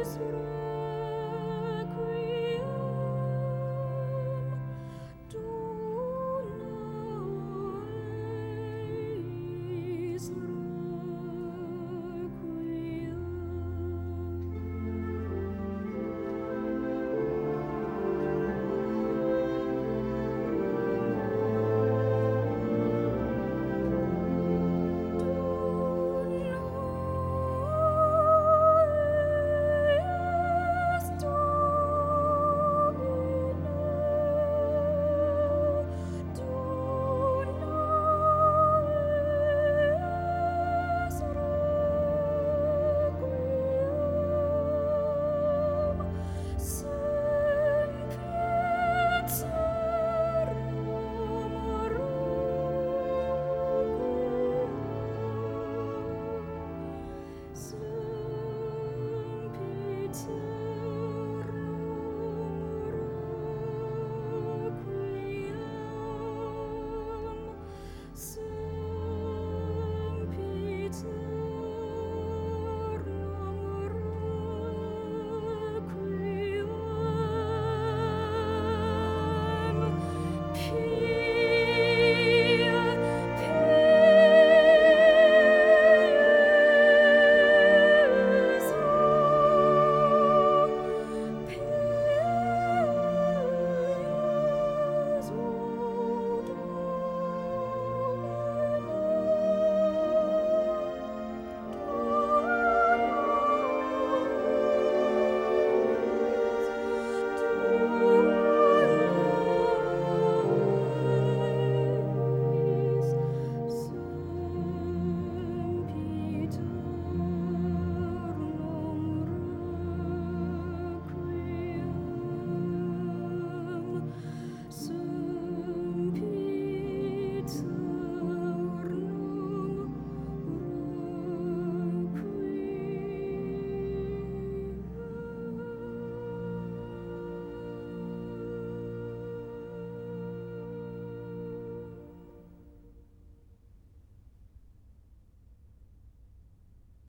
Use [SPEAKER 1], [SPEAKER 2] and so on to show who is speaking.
[SPEAKER 1] Christmas.